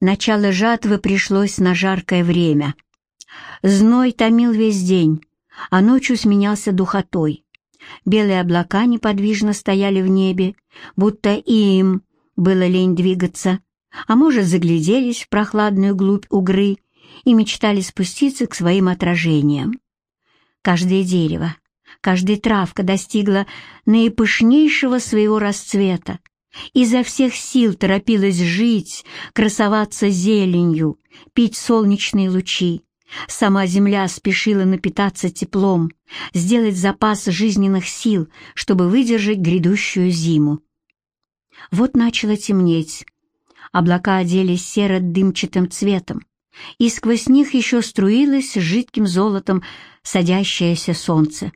Начало жатвы пришлось на жаркое время. Зной томил весь день, а ночью сменялся духотой. Белые облака неподвижно стояли в небе, будто и им было лень двигаться, а может, загляделись в прохладную глубь угры и мечтали спуститься к своим отражениям. Каждое дерево, каждая травка достигла наипышнейшего своего расцвета, изо всех сил торопилась жить, красоваться зеленью, пить солнечные лучи. Сама земля спешила напитаться теплом, сделать запас жизненных сил, чтобы выдержать грядущую зиму. Вот начало темнеть. Облака оделись серо-дымчатым цветом, и сквозь них еще струилось жидким золотом садящееся солнце.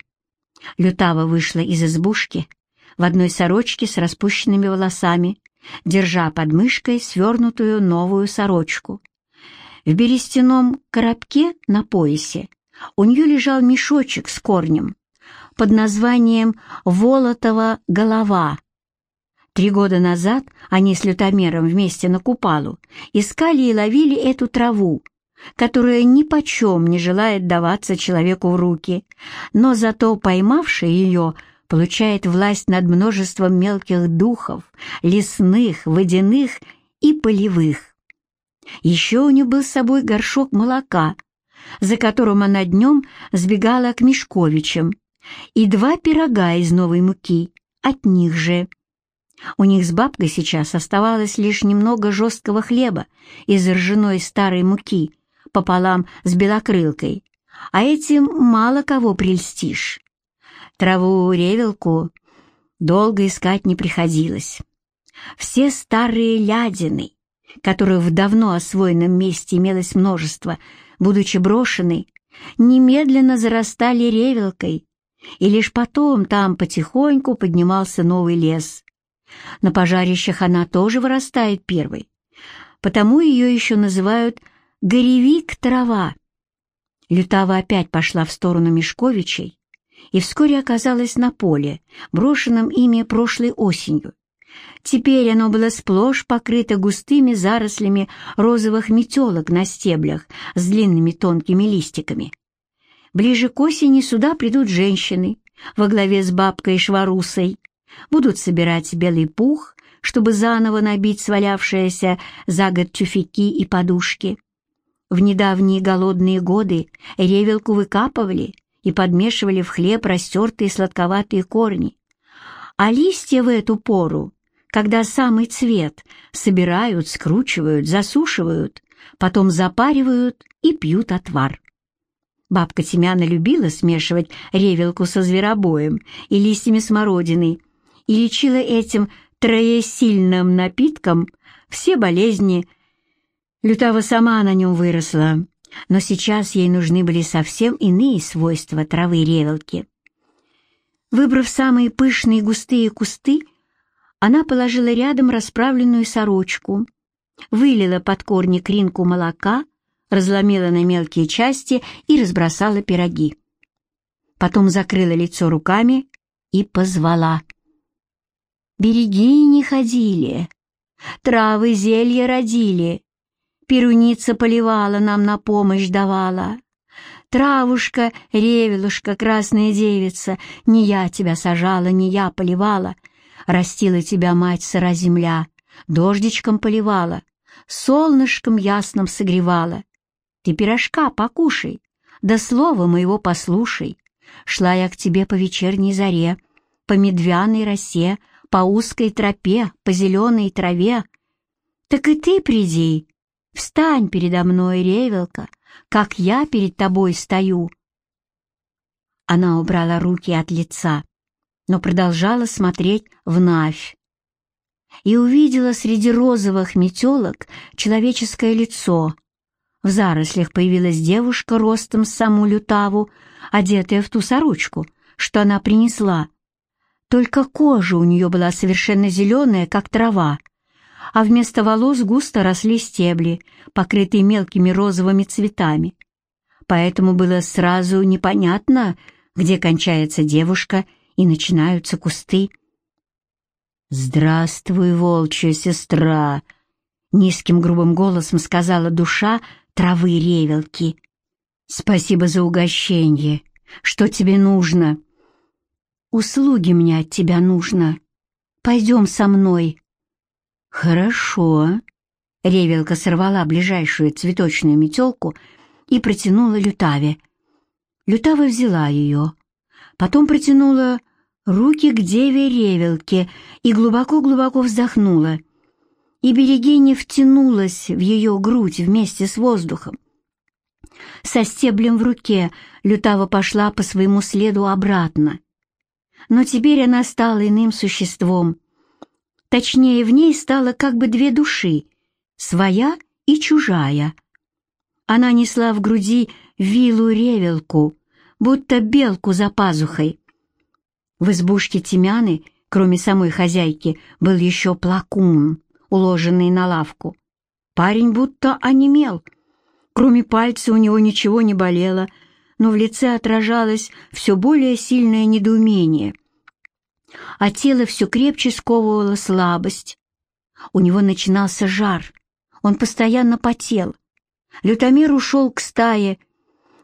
Лютава вышла из избушки в одной сорочке с распущенными волосами, держа под мышкой свернутую новую сорочку. В берестяном коробке на поясе у нее лежал мешочек с корнем под названием «Волотова голова». Три года назад они с лютомером вместе на Купалу искали и ловили эту траву, которая ни почем не желает даваться человеку в руки, но зато поймавший ее получает власть над множеством мелких духов, лесных, водяных и полевых. Еще у нее был с собой горшок молока, за которым она днем сбегала к Мешковичам, и два пирога из новой муки, от них же. У них с бабкой сейчас оставалось лишь немного жесткого хлеба из ржаной старой муки пополам с белокрылкой, а этим мало кого прельстишь. Траву-ревелку долго искать не приходилось. Все старые лядины, которых в давно освоенном месте имелось множество, будучи брошены, немедленно зарастали ревелкой, и лишь потом там потихоньку поднимался новый лес. На пожарищах она тоже вырастает первой, потому ее еще называют «горевик-трава». Лютава опять пошла в сторону Мешковичей и вскоре оказалась на поле, брошенном ими прошлой осенью. Теперь оно было сплошь покрыто густыми зарослями розовых метелок на стеблях с длинными тонкими листиками. Ближе к осени сюда придут женщины во главе с бабкой Шварусой, будут собирать белый пух, чтобы заново набить свалявшиеся за год тюфяки и подушки. В недавние голодные годы ревелку выкапывали и подмешивали в хлеб растертые сладковатые корни, а листья в эту пору, когда самый цвет, собирают, скручивают, засушивают, потом запаривают и пьют отвар. Бабка Тимяна любила смешивать ревелку со зверобоем и листьями смородины и лечила этим троесильным напитком все болезни. Лютава сама на нем выросла, но сейчас ей нужны были совсем иные свойства травы ревелки. Выбрав самые пышные густые кусты, она положила рядом расправленную сорочку, вылила под корни кринку молока, разломила на мелкие части и разбросала пироги. Потом закрыла лицо руками и позвала. «Береги не ходили, травы зелья родили, перуница поливала нам на помощь давала. Травушка, ревелушка, красная девица, не я тебя сажала, не я поливала. Растила тебя мать сыра земля, дождичком поливала, солнышком ясным согревала. Ты пирожка покушай, да слова моего послушай. Шла я к тебе по вечерней заре, по медвяной росе, по узкой тропе, по зеленой траве. Так и ты приди, встань передо мной, ревелка, как я перед тобой стою». Она убрала руки от лица, но продолжала смотреть в Навь и увидела среди розовых метелок человеческое лицо. В зарослях появилась девушка ростом с саму лютаву, одетая в ту сорочку, что она принесла. Только кожа у нее была совершенно зеленая, как трава, а вместо волос густо росли стебли, покрытые мелкими розовыми цветами. Поэтому было сразу непонятно, где кончается девушка и начинаются кусты. «Здравствуй, волчья сестра!» Низким грубым голосом сказала душа травы ревелки. «Спасибо за угощение. Что тебе нужно?» «Услуги мне от тебя нужно. Пойдем со мной». «Хорошо». Ревелка сорвала ближайшую цветочную метелку и протянула Лютаве. Лютава взяла ее, потом протянула руки к деве Ревелке и глубоко-глубоко вздохнула. И Берегиня втянулась в ее грудь вместе с воздухом. Со стеблем в руке Лютава пошла по своему следу обратно. Но теперь она стала иным существом. Точнее, в ней стало как бы две души — своя и чужая. Она несла в груди вилу-ревелку, будто белку за пазухой. В избушке Тимяны, кроме самой хозяйки, был еще плакун, уложенный на лавку. Парень будто онемел. Кроме пальца у него ничего не болело, но в лице отражалось все более сильное недоумение. А тело все крепче сковывало слабость. У него начинался жар, он постоянно потел. Лютомер ушел к стае,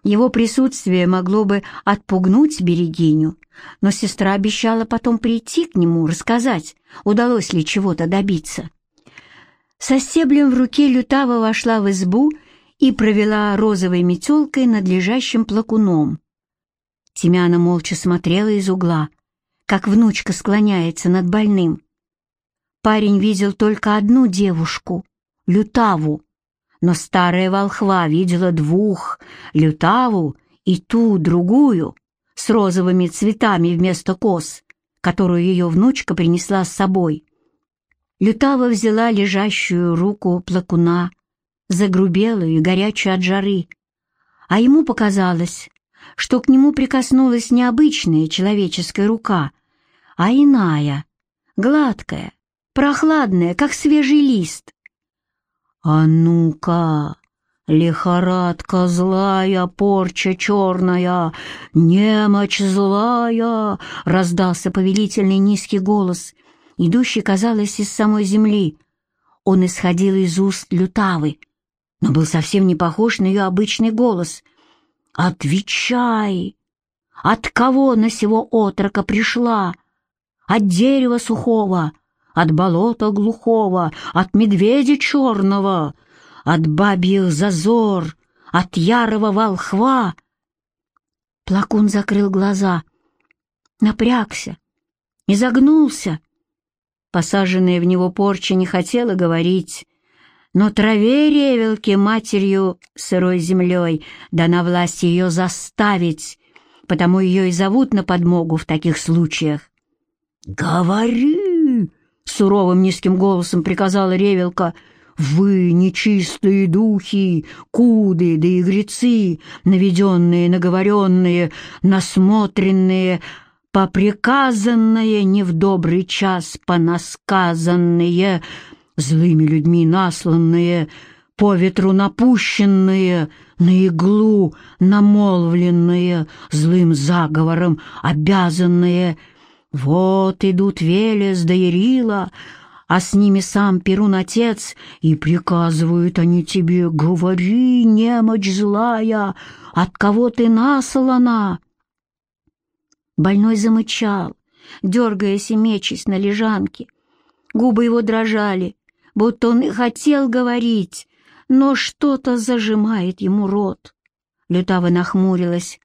его присутствие могло бы отпугнуть Берегиню, но сестра обещала потом прийти к нему, рассказать, удалось ли чего-то добиться. Со стеблем в руке Лютава вошла в избу и провела розовой метелкой над лежащим плакуном. Тимяна молча смотрела из угла, как внучка склоняется над больным. Парень видел только одну девушку — Лютаву, но старая волхва видела двух, лютаву и ту другую, с розовыми цветами вместо кос, которую ее внучка принесла с собой. Лютава взяла лежащую руку плакуна, загрубелую и горячую от жары, а ему показалось, что к нему прикоснулась не обычная человеческая рука, а иная, гладкая, прохладная, как свежий лист. «А ну-ка, лихорадка злая, порча черная, немочь злая!» — раздался повелительный низкий голос, идущий, казалось, из самой земли. Он исходил из уст лютавы, но был совсем не похож на ее обычный голос. «Отвечай! От кого на сего отрока пришла? От дерева сухого, от болота глухого, от медведя черного, от бабьих зазор, от ярого волхва. Плакун закрыл глаза, напрягся, изогнулся. Посаженная в него порча не хотела говорить, но траве ревелки матерью сырой землей дана власть ее заставить, потому ее и зовут на подмогу в таких случаях. «Говори!» суровым низким голосом приказала Ревелка. «Вы, нечистые духи, куды да игрецы, наведенные, наговоренные, насмотренные, поприказанные, не в добрый час понасказанные, злыми людьми насланные, по ветру напущенные, на иглу намолвленные, злым заговором обязанные — вот идут Велес да Ярила, а с ними сам Перун Отец, и приказывают они тебе, говори, немочь злая, от кого ты наслана. Больной замычал, дергаясь и мечась на лежанке. Губы его дрожали, будто он и хотел говорить, но что-то зажимает ему рот. Лютава нахмурилась.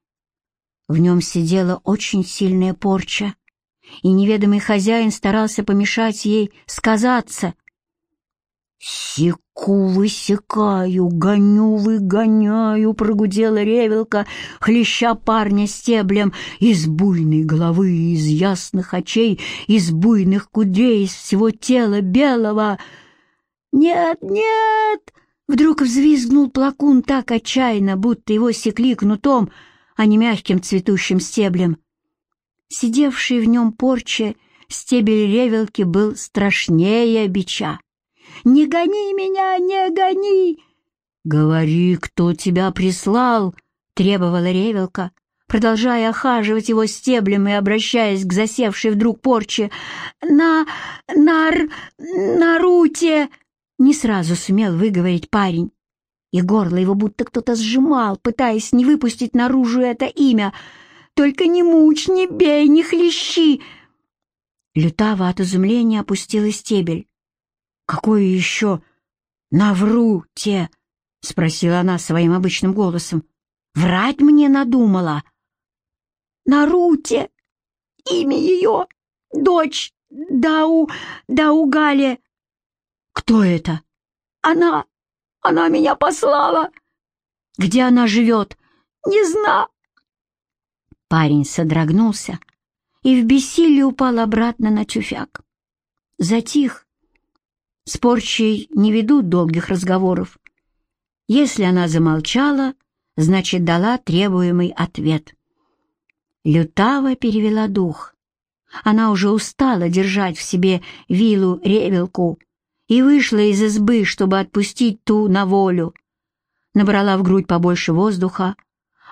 В нем сидела очень сильная порча и неведомый хозяин старался помешать ей сказаться. «Секу высекаю, гоню выгоняю», — прогудела ревелка, хлеща парня стеблем из буйной головы, из ясных очей, из буйных кудрей, из всего тела белого. «Нет, нет!» — вдруг взвизгнул плакун так отчаянно, будто его секли кнутом, а не мягким цветущим стеблем. Сидевший в нем порче стебель ревелки был страшнее бича. «Не гони меня, не гони!» «Говори, кто тебя прислал!» — требовала ревелка, продолжая охаживать его стеблем и обращаясь к засевшей вдруг порче. «На... нар... наруте!» Не сразу сумел выговорить парень, и горло его будто кто-то сжимал, пытаясь не выпустить наружу это имя. «Только не мучь, не бей, не хлещи!» Лютава от изумления опустила стебель. «Какое еще навру те?» — спросила она своим обычным голосом. «Врать мне надумала?» «Наруте! Имя ее! Дочь Дау... Даугале!» «Кто это?» «Она! Она меня послала!» «Где она живет?» «Не знаю!» Парень содрогнулся и в бессилии упал обратно на тюфяк. Затих. Спорчей не ведут долгих разговоров. Если она замолчала, значит, дала требуемый ответ. Лютава перевела дух. Она уже устала держать в себе вилу-ревелку и вышла из избы, чтобы отпустить ту на волю. Набрала в грудь побольше воздуха,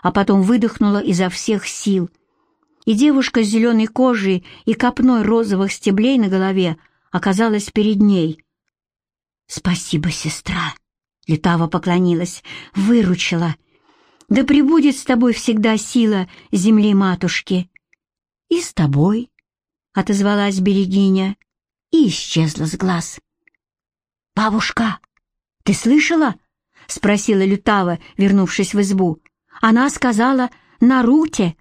а потом выдохнула изо всех сил — и девушка с зеленой кожей и копной розовых стеблей на голове оказалась перед ней. «Спасибо, сестра!» — Летава поклонилась. «Выручила! Да пребудет с тобой всегда сила земли-матушки!» «И с тобой!» — отозвалась Берегиня и исчезла с глаз. «Бабушка, ты слышала?» — спросила Лютава, вернувшись в избу. «Она сказала «Наруте!»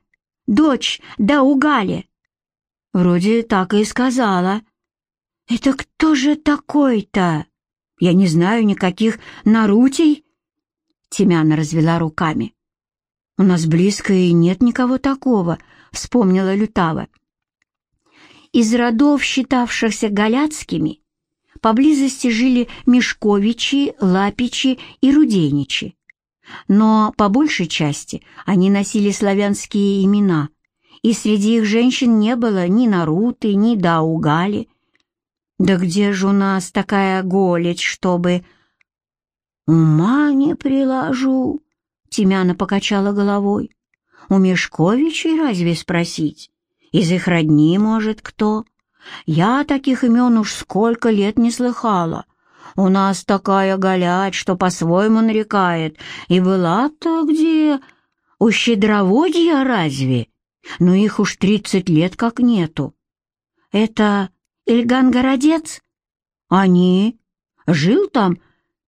дочь Даугали». «Вроде так и сказала». «Это кто же такой-то? Я не знаю никаких Нарутей». Тимяна развела руками. «У нас близко и нет никого такого», — вспомнила Лютава. Из родов, считавшихся галяцкими, поблизости жили Мешковичи, Лапичи и Руденичи но по большей части они носили славянские имена, и среди их женщин не было ни Наруты, ни Даугали. Да где же у нас такая голечь, чтобы... «Ума не приложу», — Тимяна покачала головой. «У Мешковичей разве спросить? Из их родни, может, кто? Я таких имен уж сколько лет не слыхала. У нас такая голять, что по-своему нарекает. И была-то где? У щедроводья разве? Ну их уж тридцать лет как нету. Это Ильган-городец? Они? Жил там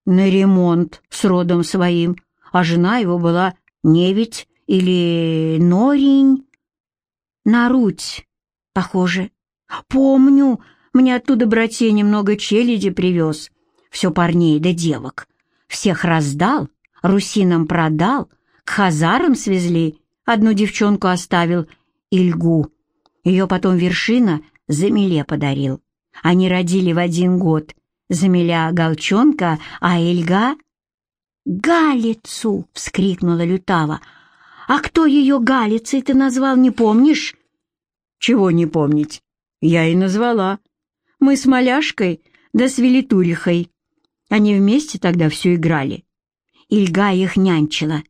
на ремонт с родом своим, а жена его была Невить или Норень. На Руть, похоже. Помню, мне оттуда братья немного челяди привез все парней да девок. Всех раздал, русинам продал, к хазарам свезли, одну девчонку оставил, Ильгу. Ее потом вершина Замиле подарил. Они родили в один год. Замиля Галчонка, а Ильга — «Галицу!» — вскрикнула Лютава. «А кто ее Галицей ты назвал, не помнишь?» «Чего не помнить? Я и назвала. Мы с Маляшкой да с Велитурихой. Они вместе тогда все играли. Ильга их нянчила.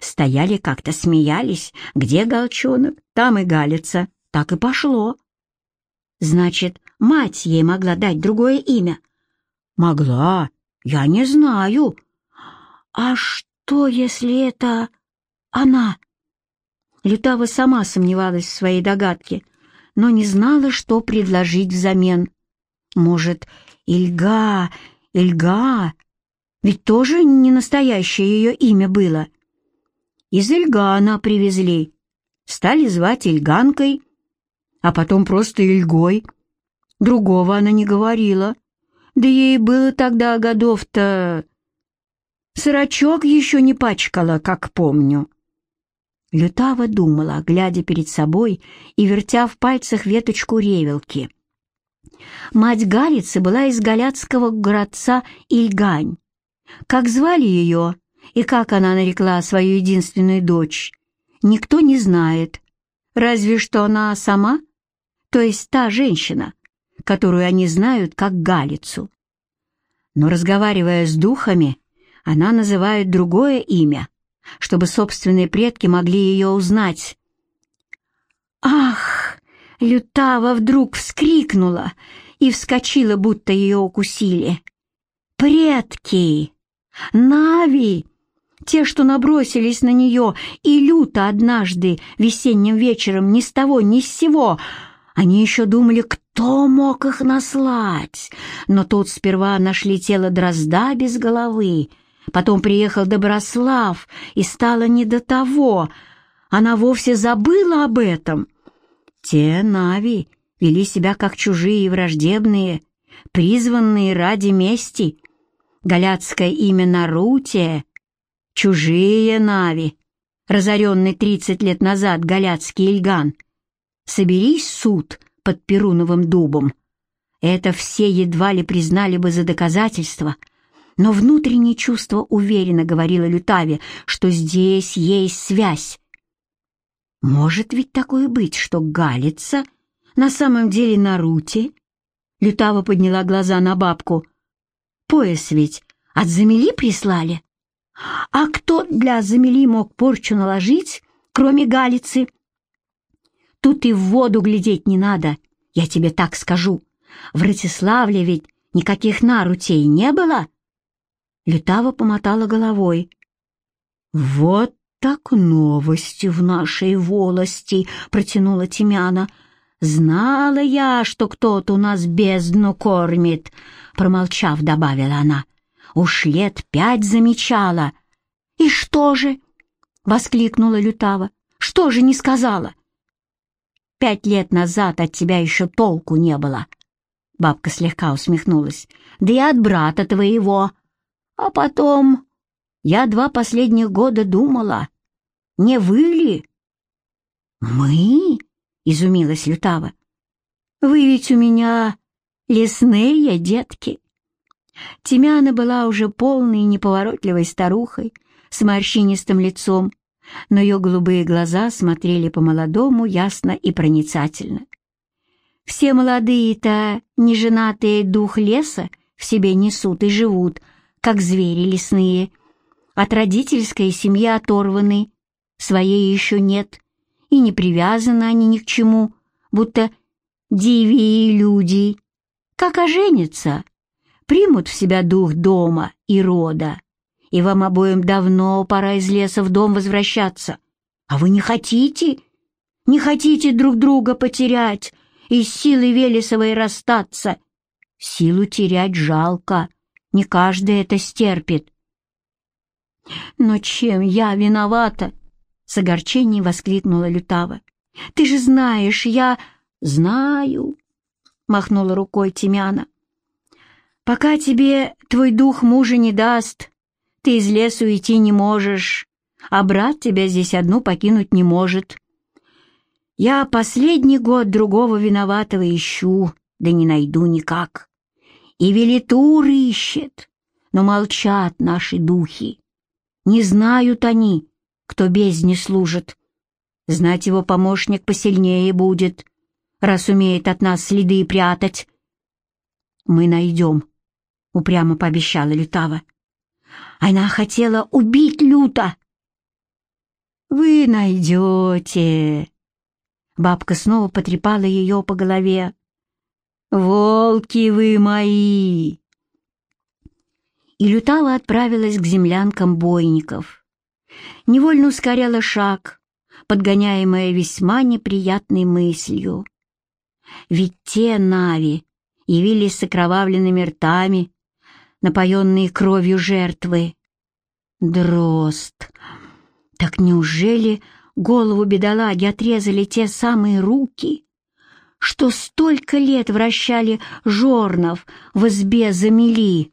Стояли как-то, смеялись. Где Галчонок, там и Галица. Так и пошло. Значит, мать ей могла дать другое имя? Могла. Я не знаю. А что, если это она? Лютава сама сомневалась в своей догадке, но не знала, что предложить взамен. Может, Ильга Ильга, ведь тоже не настоящее ее имя было. Из Ильгана привезли, стали звать Ильганкой, а потом просто Ильгой. Другого она не говорила, да ей было тогда годов-то... Сырочок еще не пачкала, как помню. Лютава думала, глядя перед собой и вертя в пальцах веточку ревелки — Мать Галицы была из галяцкого городца Ильгань. Как звали ее и как она нарекла свою единственную дочь, никто не знает. Разве что она сама, то есть та женщина, которую они знают как Галицу. Но разговаривая с духами, она называет другое имя, чтобы собственные предки могли ее узнать. «Ах!» Лютава вдруг вскрикнула и вскочила, будто ее укусили. Предки! Нави! Те, что набросились на нее, и люто однажды весенним вечером ни с того ни с сего. Они еще думали, кто мог их наслать. Но тут сперва нашли тело дрозда без головы, потом приехал Доброслав, и стало не до того. Она вовсе забыла об этом. Те Нави вели себя как чужие и враждебные, призванные ради мести. Галяцкое имя Нарутия Чужие Нави, разоренный тридцать лет назад галяцкий Ильган. Соберись суд под Перуновым дубом. Это все едва ли признали бы за доказательство, но внутреннее чувство уверенно говорило Лютаве, что здесь есть связь. Может ведь такое быть, что Галица на самом деле на руте? Лютава подняла глаза на бабку. Пояс ведь от Замели прислали? А кто для Замели мог порчу наложить, кроме Галицы? Тут и в воду глядеть не надо, я тебе так скажу. В Ратиславле ведь никаких нарутей не было. Лютава помотала головой. «Вот так новости в нашей волости!» — протянула Тимяна. «Знала я, что кто-то у нас бездну кормит!» — промолчав, добавила она. Уж лет пять замечала. «И что же?» — воскликнула Лютава. «Что же не сказала?» «Пять лет назад от тебя еще толку не было». Бабка слегка усмехнулась. «Да и от брата твоего. А потом я два последних года думала, не вы ли?» «Мы?» — изумилась Лютава. «Вы ведь у меня лесные детки». Тимяна была уже полной неповоротливой старухой с морщинистым лицом, но ее голубые глаза смотрели по-молодому ясно и проницательно. Все молодые-то неженатые дух леса в себе несут и живут, как звери лесные. От родительской семьи оторваны, своей еще нет, и не привязаны они ни к чему, будто дивии люди. Как оженятся, примут в себя дух дома и рода, и вам обоим давно пора из леса в дом возвращаться. А вы не хотите? Не хотите друг друга потерять и с силой Велесовой расстаться? Силу терять жалко, не каждый это стерпит. «Но чем я виновата?» — с огорчением воскликнула Лютава. «Ты же знаешь, я...» «Знаю», — махнула рукой Тимяна. Пока тебе твой дух мужа не даст, ты из лесу идти не можешь, а брат тебя здесь одну покинуть не может. Я последний год другого виноватого ищу, да не найду никак. И Велитур ищет, но молчат наши духи. Не знают они, кто бездне служит. Знать его помощник посильнее будет, раз умеет от нас следы прятать. Мы найдем — упрямо пообещала Лютава. «Она хотела убить Люта!» «Вы найдете!» Бабка снова потрепала ее по голове. «Волки вы мои!» И Лютава отправилась к землянкам бойников. Невольно ускоряла шаг, подгоняемая весьма неприятной мыслью. Ведь те Нави явились с окровавленными ртами, напоенные кровью жертвы. Дрозд! Так неужели голову бедолаги отрезали те самые руки, что столько лет вращали жорнов в избе замели?